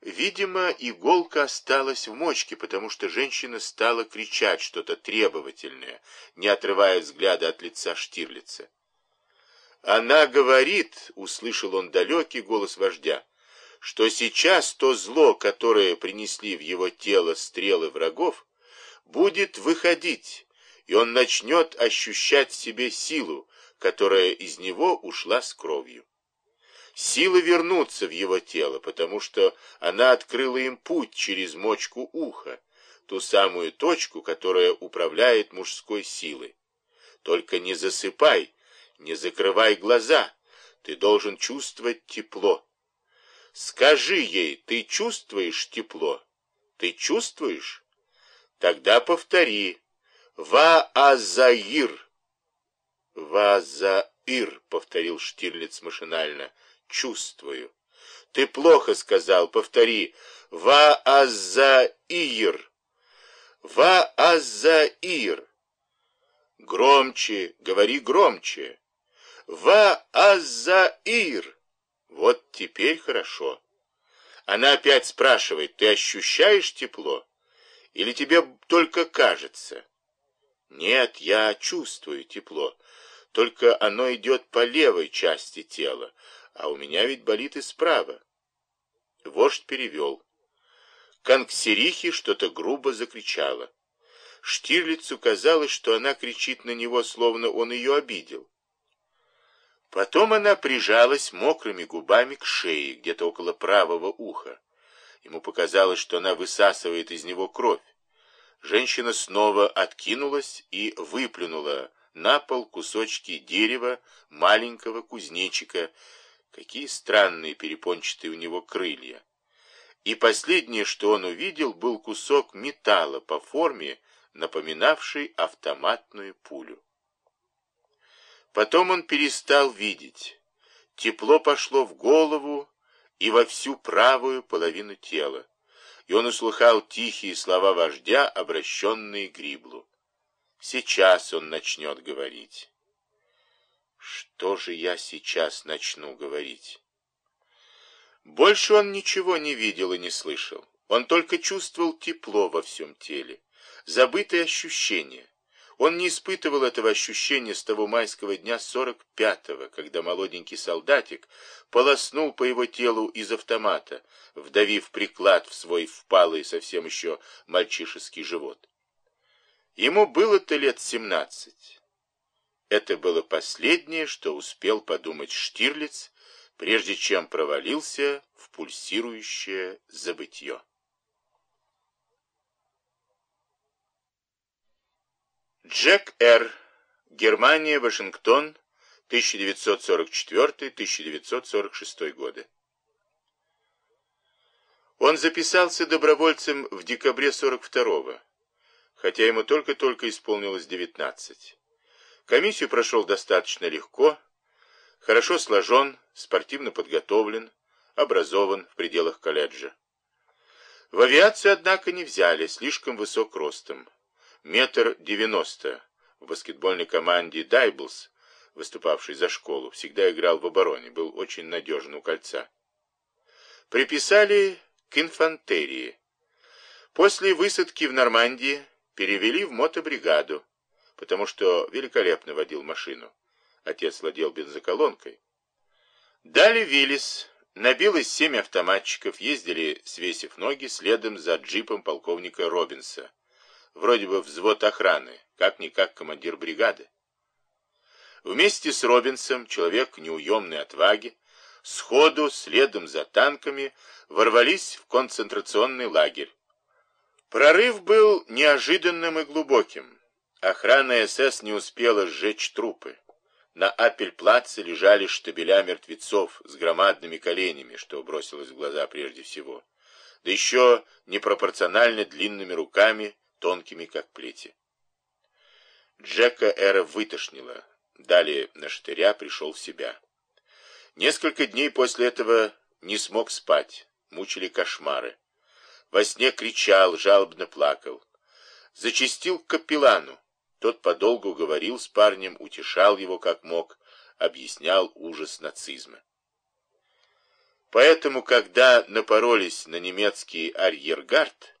Видимо, иголка осталась в мочке, потому что женщина стала кричать что-то требовательное, не отрывая взгляда от лица Штирлица. «Она говорит», — услышал он далекий голос вождя, «что сейчас то зло, которое принесли в его тело стрелы врагов, будет выходить, и он начнет ощущать в себе силу, которая из него ушла с кровью. Сила вернуться в его тело, потому что она открыла им путь через мочку уха, ту самую точку, которая управляет мужской силой. Только не засыпай, не закрывай глаза, ты должен чувствовать тепло. Скажи ей, ты чувствуешь тепло? Ты чувствуешь? Тогда повтори. Ва-азаир. Ва-за-ир, повторил Штирлиц машинально чувствую. Ты плохо сказал, повтори. Ва-азаир. Ва-азаир. Громче, говори громче. Ва-азаир. Вот теперь хорошо. Она опять спрашивает, ты ощущаешь тепло? Или тебе только кажется? Нет, я чувствую тепло. Только оно идет по левой части тела, а у меня ведь болит и справа. Вождь перевел. Конксерихи что-то грубо закричала. Штирлицу казалось, что она кричит на него, словно он ее обидел. Потом она прижалась мокрыми губами к шее, где-то около правого уха. Ему показалось, что она высасывает из него кровь. Женщина снова откинулась и выплюнула на пол кусочки дерева маленького кузнечика, Какие странные перепончатые у него крылья. И последнее, что он увидел, был кусок металла по форме, напоминавший автоматную пулю. Потом он перестал видеть. Тепло пошло в голову и во всю правую половину тела, и он услыхал тихие слова вождя, обращенные к Гриблу. Сейчас он начнет говорить. Что же я сейчас начну говорить? Больше он ничего не видел и не слышал. Он только чувствовал тепло во всем теле, забытые ощущения. Он не испытывал этого ощущения с того майского дня 45-го, когда молоденький солдатик полоснул по его телу из автомата, вдавив приклад в свой впалый совсем еще мальчишеский живот. Ему было-то лет семнадцать. Это было последнее, что успел подумать Штирлиц, прежде чем провалился в пульсирующее забытье. Джек Р. Германия, Вашингтон, 1944-1946 годы. Он записался добровольцем в декабре 42-го, хотя ему только-только исполнилось 19. Комиссию прошел достаточно легко, хорошо сложен, спортивно подготовлен, образован в пределах колледжа. В авиацию, однако, не взяли, слишком высок ростом. Метр девяносто. В баскетбольной команде «Дайблс», выступавший за школу, всегда играл в обороне, был очень надежен у кольца. Приписали к инфантерии. После высадки в Нормандии перевели в мотобригаду потому что великолепно водил машину. Отец владел бензоколонкой. Дали Виллис. Набилось семь автоматчиков, ездили, свесив ноги, следом за джипом полковника Робинса. Вроде бы взвод охраны, как-никак командир бригады. Вместе с Робинсом, человек неуемной отваги, сходу, следом за танками, ворвались в концентрационный лагерь. Прорыв был неожиданным и глубоким. Охрана СС не успела сжечь трупы. На Апельплаце лежали штабеля мертвецов с громадными коленями, что бросилось в глаза прежде всего. Да еще непропорционально длинными руками, тонкими как плети. Джека Эра вытошнило. Далее на штыря пришел в себя. Несколько дней после этого не смог спать, мучили кошмары. Во сне кричал, жалобно плакал. Зачистил к капеллану. Тот подолгу говорил с парнем, утешал его как мог, объяснял ужас нацизма. Поэтому, когда напоролись на немецкий арьергард,